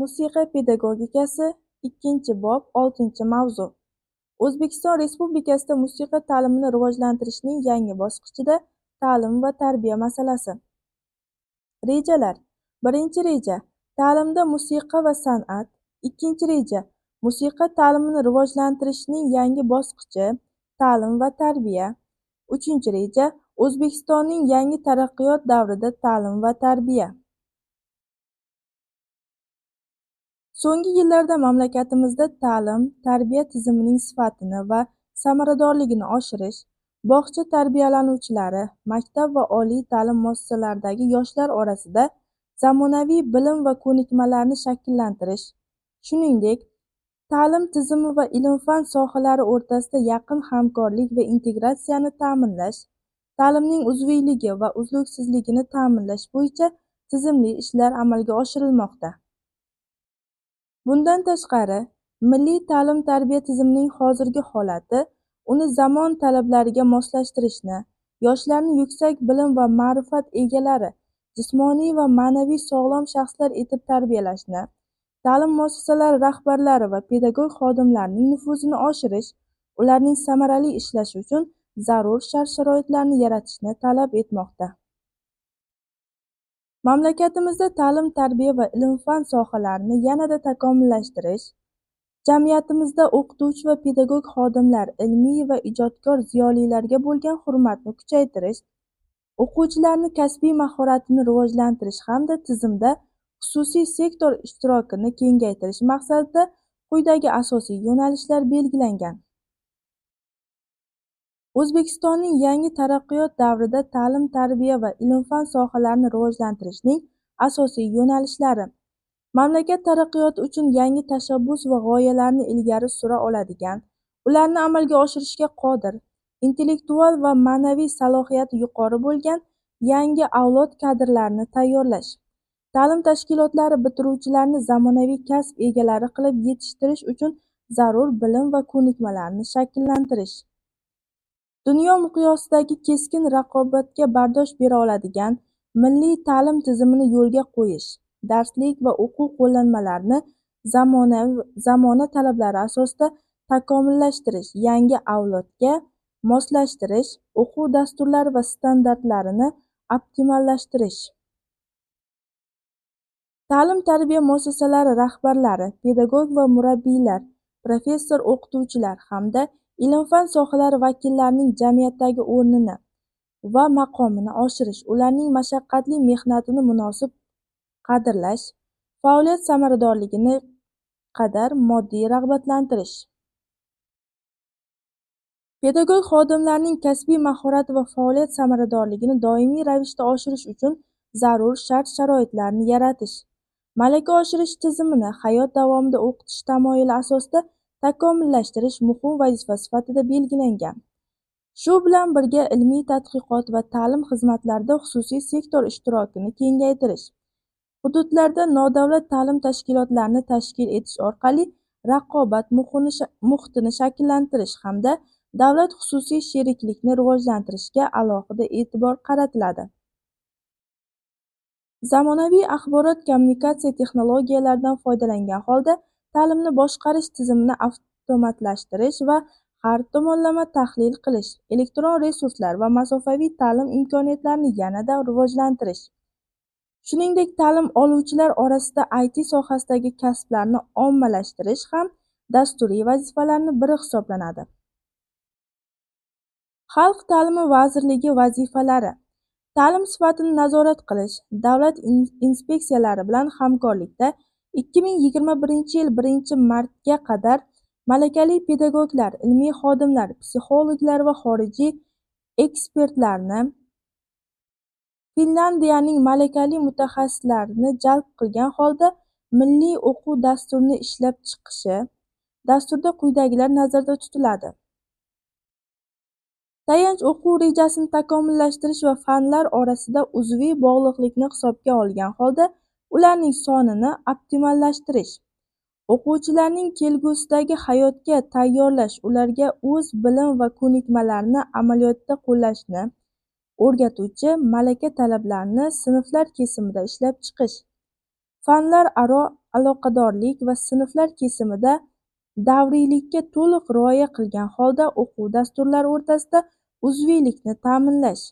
Musiqa pedagogikasi ikkinchi bob oltinchi mavzu. O'zbekiston Respublikasida musiqa ta'limini rivojlantirishning yangi bosqichida ta'lim va tarbiya masalasi. Rejalar. Birinchi reja Ta'limda musiqa va san'at. Ikkinchi reja Musiqa ta'limini rivojlantirishning yangi bosqichi ta'lim va tarbiya. Uchinchi reja O'zbekistonning yangi taraqqiyot davrida ta'lim va tarbiya. So'nggi yillarda mamlakatimizda ta'lim-tarbiya tizimining sifatini va samaradorligini oshirish, bog'cha tarbiyalanuvchilari, maktab va oliy ta'lim muassasalaridagi yoshlar orasida zamonaviy bilim va ko'nikmalarni shakllantirish, shuningdek, ta'lim tizimi va ilm-fan sohalari o'rtasida yaqin hamkorlik va integratsiyani ta'minlash, ta'limning uzviyligi va uzluksizligini ta'minlash bo'yicha tizimli ishlar amalga oshirilmoqda. Bundan tashqari, milliy ta'lim-tarbiya tizimining hozirgi holati uni zamon talablariga moslashtirishni, yoshlarni yuksak bilim va ma'rifat egalari, jismoniy va ma'naviy sog'lom shaxslar etib tarbiyalashni, ta'lim muassasalari rahbarlari va pedagog xodimlarining nufuzini oshirish, ularning samarali ishlashi uchun zarur shart-sharoitlarni yaratishni talab etmoqda. Mamlakatimizda ta'lim-tarbiya va ilm-fan sohalarini yanada takomillashtirish, jamiyatimizda o'qituvchi va pedagog xodimlar, ilmiy va ijodkor ziyolilarga bo'lgan hurmatni kuchaytirish, o'quvchilarni kasbiy mahoratini rivojlantirish hamda tizimda xususiy sektor ishtirokini kengaytirish maqsadida quyidagi asosiy yo'nalishlar belgilangan. O'zbekistonning yangi taraqqiyot davrida ta'lim-tarbiya va ilm-fan sohalarini rivojlantirishning asosiy yo'nalishlari. Mamlakat taraqqiyoti uchun yangi tashabbus va g'oyalarni ilgari sura oladigan, ularni amalga oshirishga qodir, intellektual va ma'naviy salohiyati yuqori bo'lgan yangi avlod kadrlarini tayyorlash, ta'lim tashkilotlari bitiruvchilarini zamonaviy kasb egalari qilib yetishtirish uchun zarur bilim va ko'nikmalarni shakllantirish. Dunyo miqyosidagi keskin raqobatga bardosh bera oladigan milliy ta'lim tizimini yo'lga qo'yish darslik va o'quv qo'llanmalarini zamona talablari asosida takomillashtirish yangi avlodga moslashtirish o'quv dasturlari va standartlarini optimallashtirish. Ta'lim-tarbiya muassasalari rahbarlari pedagog va murabbiylar professor o'qituvchilar hamda ilm-fan sohalari vakillarining jamiyatdagi o'rnini va maqomini oshirish, ularning mashaqqatli mehnatini munosib qadrlash, faoliyat samaradorligini qadar moddiy rag'batlantirish. Pedagog xodimlarning kasbiy mahorati va faoliyat samaradorligini doimiy ravishda oshirish uchun zarur shart-sharoitlarni yaratish. Malaka oshirish tizimini hayot davomida o'qitish tamoyili asosida takomillashtirish muhim vazifa sifatida belgilangan. Shu bilan birga ilmiy tadqiqot va ta'lim xizmatlarida xususiy sektor ishtirokini kengaytirish, hududlarda nodavlat ta'lim tashkilotlarini tashkil etish orqali raqobat muhitini shakllantirish hamda davlat-xususiy sheriklikni rivojlantirishga alohida e'tibor qaratiladi. Zamonaviy axborot-kommunikatsiya texnologiyalaridan foydalangan holda ta'limni boshqarish tizimini avtomatlashtirish va har tomonlama tahlil qilish, elektron resurslar va masofaviy ta'lim imkoniyatlarini yanada rivojlantirish, shuningdek ta'lim oluvchilar orasida IT sohasidagi kasblarni ommalashtirish ham dasturiy vazifalarni biri hisoblanadi. Xalq ta'limi vazirligi vazifalari ta'lim sifatini nazorat qilish davlat inspeksiyalari bilan hamkorlikda ikki ming yigirma birinchi yil birinchi martga qadar malakali pedagoglar ilmiy xodimlar psixologlar va xorijiy ekspertlarni finlyandiyaning malakali mutaxassislarini jalb qilgan holda milliy o'quv dasturini ishlab chiqishi dasturda quyidagilar nazarda tutiladi. Tayanch o'quv rejasini takomillashtirish va fanlar orasida uzviy bog'liqlikni hisobga olgan holda ularning sonini optimallashtirish o'quvchilarning kelgusidagi hayotga tayyorlash ularga o'z bilim va ko'nikmalarini amaliyotda qo'llashni o'rgatuvchi malaka talablarini sinflar kesimida ishlab chiqish fanlar-aro aloqadorlik va sinflar kesimida davriylikka to'liq rioya qilgan holda o'quv dasturlari o'rtasida uzviylikni ta'minlash.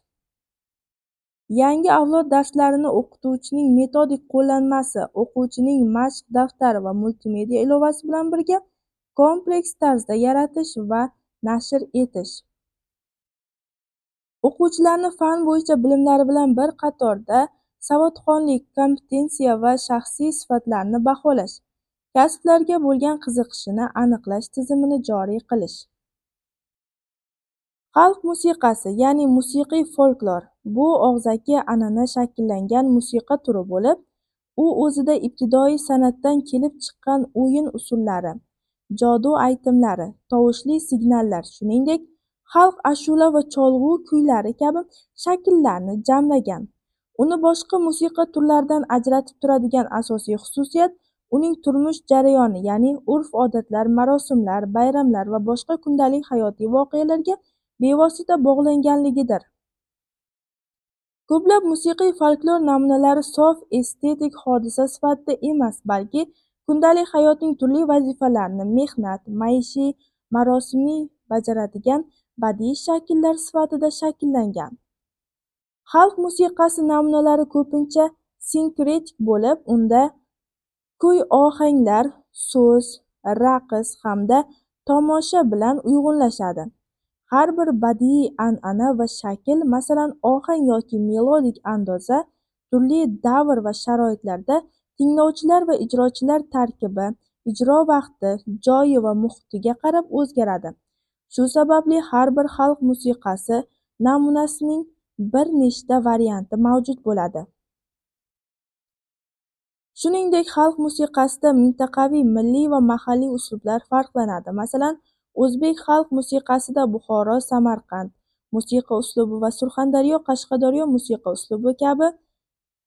Yangi avlod darslarini o'qituvchining metodik qo'llanmasi, o'quvchining mashq daftari va multimedia ilovasi bilan birga kompleks tarzda yaratish va nashr etish. O'quvchilarni fan bo'yicha bilimlari bilan bir qatorda savodxonlik, kompetensiya va shaxsiy sifatlarni baholash, kasblarga bo'lgan qiziqishini aniqlash tizimini joriy qilish. Xalq musiqasi, ya'ni musiqiy folklor bu og'zaki an'ana shakllangan musiqa turi bo'lib, u o'zida ibtidoiy san'atdan kelib chiqqan o'yin usullari, jodu aytimlari, tovushli signallar, shuningdek, xalq ashula va cholg'u kuylari kabi shakllarni jamlagan. Uni boshqa musiqa turlaridan ajratib turadigan asosiy xususiyat uning turmush jarayoni, ya'ni urf-odatlar, marosimlar, bayramlar va boshqa kundalik hayotiy voqealarga bevosita bog'langanligidir. Ko'plab musiqiy folklor namunalari sof estetik hodisa sifatida emas, balki kundalik hayotning turli vazifalarini mehnat, maishiy, marosimiy bajaradigan badiiy shakllar sifatida shakllangan. Xalq musiqasi namunalari ko'pincha sinkretik bo'lib, unda kuy-ohanglar, so'z, raqs hamda tomosha bilan uyg'unlashadi. Har bir badiiy an'ana va shakl, masalan, ohang yoki melodik andoza, turli davr va sharoitlarda tinglovchilar va ijrochilar tarkibi, ijro vaqti, joyi va muhitiga qarab o'zgaradi. Shu sababli har bir xalq musiqasi namunasining bir nechta varianti mavjud bo'ladi. Shuningdek, xalq musiqasida mintaqaviy, milliy va mahalliy uslublar farqlanadi. Masalan, O'zbek xalq musiqasida Buxoro, Samarqand musiqa uslubi va Surxondaryo, Qashqadaryo musiqa uslubi kabi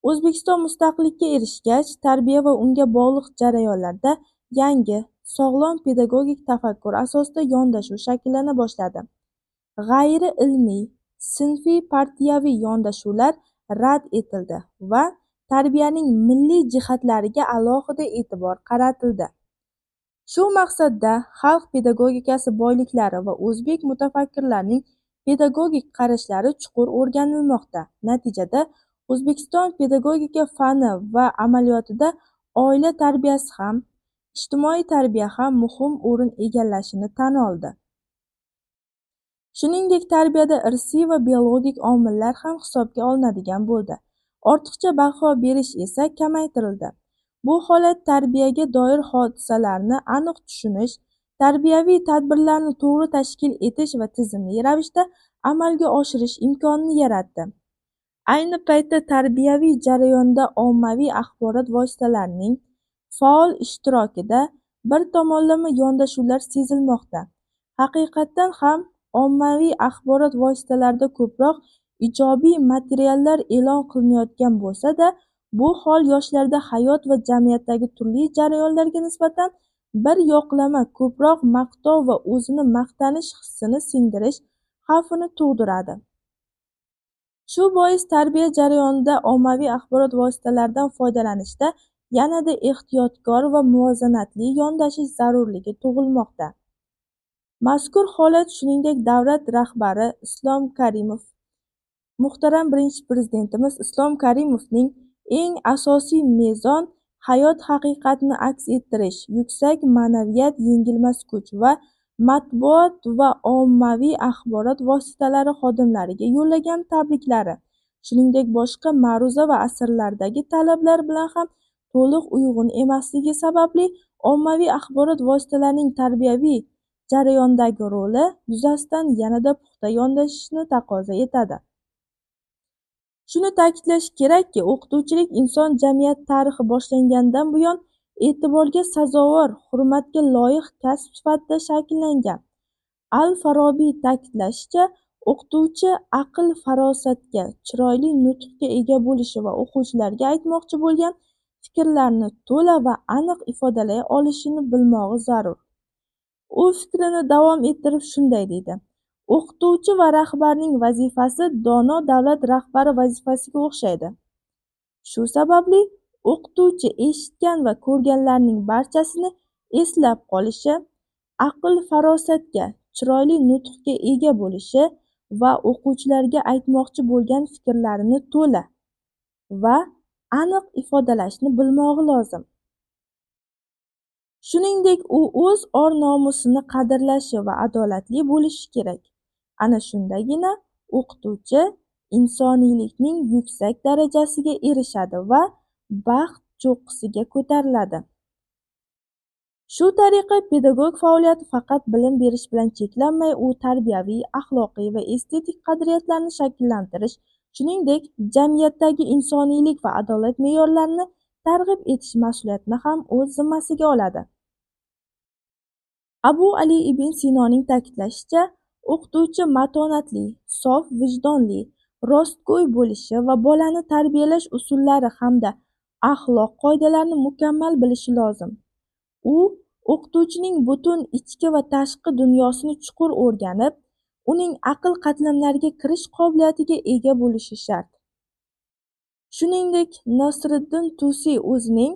O'zbekiston mustaqillikka erishgach, tarbiya va unga bog'liq jarayonlarda yangi, sog'lom pedagogik tafakkur asosida yondashuv shakllana boshladi. G'ayri-ilmiy, sinfiy-partiyaviy yondashuvlar rad etildi va tarbiyaning milliy jihatlariga alohida e'tibor qaratildi. Shu maqsadda xalq pedagogikasi boyliklari va o'zbek mutafakkirlarining pedagogik qarashlari chuqur o'rganilmoqda. Natijada O'zbekiston pedagogika fani va amaliyotida oila tarbiyasi ham, ijtimoiy tarbiya ham muhim o'rin egallashini tan oldi. Shuningdek, tarbiyada irsiy va biologik omillar ham hisobga olinadigan bo'ldi. Ortiqcha baho berish esa kamaytirildi. Bu holat tarbiyaga doir hodisalarni aniq tushunish, tarbiyaviy tadbirlarni to'g'ri tashkil etish va tizimli ravishda amalga oshirish imkonini yaratdi. Ayni paytda tarbiyaviy jarayonda ommaviy axborot vositalarining faol ishtirokida bir tomonlama yondashuvlar sezilmoqda. Haqiqatdan ham ommaviy axborot vositalarida ko'proq ijobiy materiallar e'lon qilinayotgan bo'lsa-da, Bu hol yoshlarda hayot va jamiyatdagi turli jarayonlarga nisbatan bir yoqlama ko'proq maqtov va o'zini maqtanish hissini singdirish xavfini tug'diradi. Shu bois tarbiya jarayonida ommaviy axborot vositalaridan foydalanishda yanada ehtiyotkor va muvozanatli yondashish zarurligi tug'ilmoqda. Mazkur holat shuningdek davlat rahbari Islom Karimov muhtaram Birinchi Prezidentimiz Islom Karimovning eng asosiy mezon hayot haqiqatini aks ettirish, yuksak ma'naviyat, yengilmas kuch va matbuot va ommaviy axborot vositalari xodimlariga yo'llagan tabriklari, shuningdek boshqa ma'ruza va asrlardagi talablar bilan ham to'liq uyg'un emasligi sababli ommaviy axborot vositalarining tarbiyaviy jarayondagi roli yuzasidan yanada puxta yondashishni taqozo etadi. Shuni ta'kidlash kerakki, o'qituvchilik inson jamiyat tarixi boshlangandan buyon e'tiborga sazovor, hurmatga loyiq kasb sifatida shakllangan. Al-Farobiy ta'kidlashicha, o'qituvchi aql-farosatga, chiroyli nutqga ega bo'lishi va o'quvchilarga aytmoqchi bo'lgan fikrlarni to'la va aniq ifodalay olishini bilmog'i zarur. U fikrini davom ettirib shunday deydi: O'qituvchi va rahbarning vazifasi dono davlat rahbari vazifasiga o'xshaydi. Shu sababli o'qituvchi eshitgan va ko'rganlarining barchasini eslab qolishi aql farosatga chiroyli nutqga ega bo'lishi va o'quvchilarga aytmoqchi bo'lgan fikrlarini to'la va aniq ifodalashni bilmog'i lozim shuningdek u o'z or nomusini qadrlashi va adolatli bo'lishi kerak ana shundagina o'qituvchi insoniylikning yuksak darajasiga erishadi va baxt cho'qqisiga ko'tariladi. Shu tariqa pedagog faoliyati faqat bilim berish bilan cheklanmay u tarbiyaviy axloqiy va estetik qadriyatlarni shakllantirish shuningdek jamiyatdagi insoniylik va adolat me'yorlarini targ'ib etish mas'uliyatini ham o'z zimmasiga oladi. Abu ali ibn sinoning ta'kidlashicha o'qituvchi matonatli sof vijdonli rostgo'y bo'lishi va bolani tarbiyalash usullari hamda axloq qoidalarini mukammal bilishi lozim. U o'qituvchining butun ichki va tashqi dunyosini chuqur o'rganib uning aql qatlamlariga kirish qobiliyatiga ega bo'lishi shart. Shuningdek nosiriddin tusiy o'zining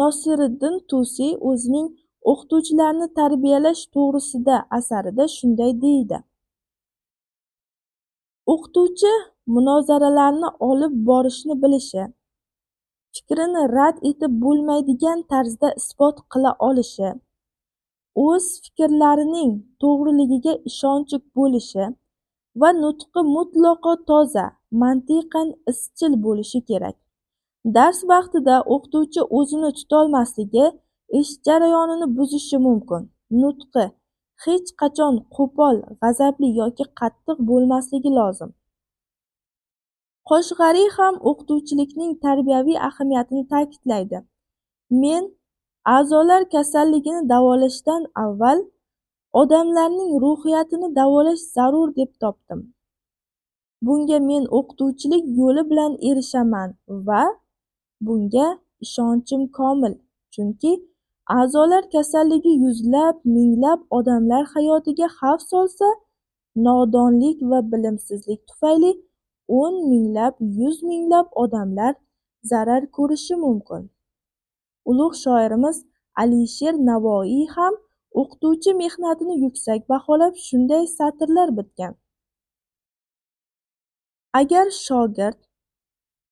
nosiriddin tusiy o'zining o'qituvchilarni tarbiyalash to'g'risida asarida shunday deydi. O'qituvchi munozaralarni olib borishni bilishi fikrini rad etib bo'lmaydigan tarzda isbot qila olishi o'z fikrlarining to'g'riligiga ishonchi bo'lishi va nutqi mutlaqo toza mantiqan izchil bo'lishi kerak. Dars vaqtida o'qituvchi o'zini tutolmasligi ish jarayonini buzishi mumkin. Nutqi hech qachon qo'pol g'azabli yoki qattiq bo'lmasligi lozim. Qo'shg'ariy ham o'qituvchilikning tarbiyaviy ahamiyatini ta'kidlaydi. Men a'zolar kasalligini davolashdan avval odamlarning ruhiyatini davolash zarur deb topdim. Bunga men o'qituvchilik yo'li bilan erishaman va bunga ishonchim komil. Chunki a'zolar kasalligi yuzlab minglab odamlar hayotiga xavf solsa nodonlik va bilimsizlik tufayli o'n minglab yuz minglab odamlar zarar ko'rishi mumkin. Ulug' shoirimiz alisher navoiy ham o'qituvchi mehnatini yuksak baholab shunday satrlar bitgan. Agar shogird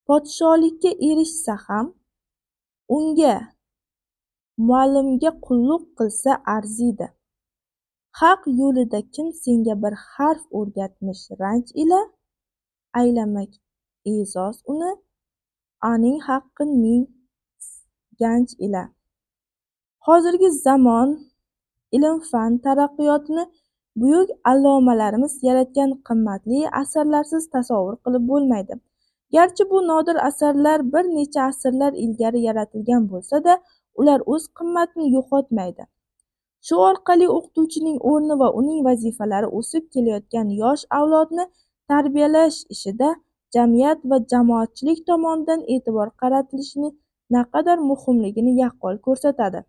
podsholikka erishsa ham unga muallimga qulluq qilsa arziydi. Haq yo'lida kim senga bir harf o'rgatmish ranj ila aylamak e'zoz uni aning haqqin ming ganj ila. Hozirgi zamon ilm fan taraqqiyotini buyuk allomalarimiz yaratgan qimmatli asarlarsiz tasavvur qilib bo'lmaydi. Garchi bu nodir asarlar bir necha asrlar ilgari yaratilgan bo'lsa-da ular o'z qimmatini yo'qotmaydi. Shu orqali o'qituvchining o'rni va uning vazifalari o'sib kelayotgan yosh avlodni tarbiyalash ishida jamiyat va jamoatchilik tomonidan e'tibor qaratilishini naqadar muhimligini yaqqol ko'rsatadi.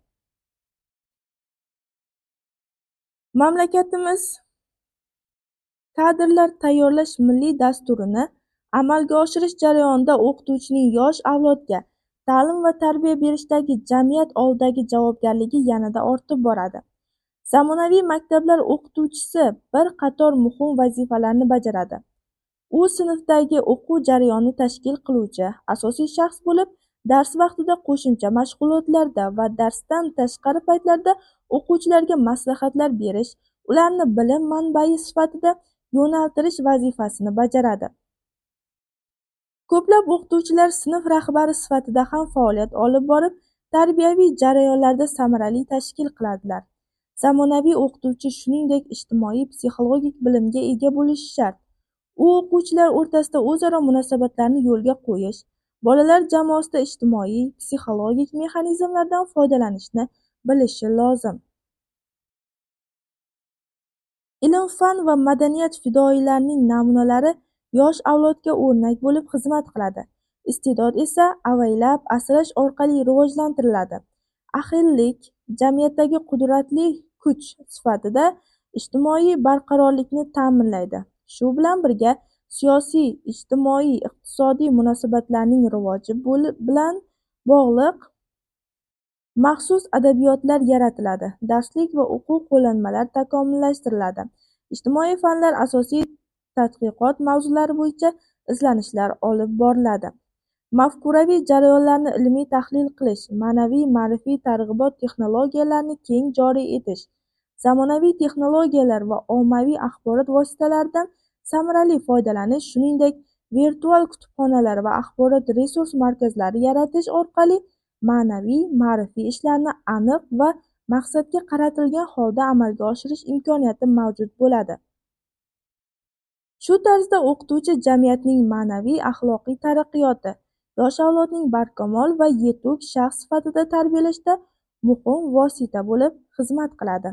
Mamlakatimiz kadrlar tayyorlash milliy dasturini amalga oshirish jarayonida o'qituvchining yosh avlodga ta'lim va tarbiya berishdagi jamiyat oldidagi javobgarligi yanada ortib boradi. Zamonaviy maktablar o'qituvchisi bir qator muhim vazifalarni bajaradi. U sinfdagi o'quv jarayonini tashkil qiluvchi asosiy shaxs bo'lib dars vaqtida qo'shimcha mashg'ulotlarda va darsdan tashqari paytlarda o'quvchilarga maslahatlar berish ularni bilim manbai sifatida yo'naltirish vazifasini bajaradi. Ko'plab o'qituvchilar sinf rahbari sifatida ham faoliyat olib borib tarbiyaviy jarayonlarda samarali tashkil qiladilar. Zamonaviy o'qituvchi shuningdek ijtimoiy psixologik bilimga ega bo'lishi shart. U o'quvchilar o'rtasida o'zaro munosabatlarni yo'lga qo'yish bolalar jamoasida ijtimoiy psixologik mexanizmlardan foydalanishni bilishi lozim. Ilm fan va madaniyat fidoyilarining namunalari yosh avlodga o'rnak bo'lib xizmat qiladi. Iste'dod esa avaylab asrash orqali rivojlantiriladi. Ahillik jamiyatdagi qudratli kuch sifatida ijtimoiy barqarorlikni ta'minlaydi. Shu bilan birga siyosiy ijtimoiy iqtisodiy munosabatlarning rivoji bilan bog'liq maxsus adabiyotlar yaratiladi. Darslik va o'quv qo'llanmalari takomillashtiriladi. Ijtimoiy fanlar asosiy tadqiqot mavzulari bo'yicha izlanishlar olib boriladi. Mafkuraviy jarayonlarni ilmiy tahlil qilish ma'naviy ma'rifiy targ'ibot texnologiyalarini keng joriy etish zamonaviy texnologiyalar va ommaviy axborot vositalaridan samarali foydalanish shuningdek virtual kutubxonalar va axborot resurs markazlari yaratish orqali ma'naviy ma'rifiy ishlarni aniq va maqsadga qaratilgan holda amalga oshirish imkoniyati mavjud bo'ladi. Shu tarzda o'qituvchi jamiyatning ma'naviy axloqiy taraqqiyoti yosh avlodning barkamol va yetuk shaxs sifatida tarbiyalashda muhim vosita bo'lib xizmat qiladi.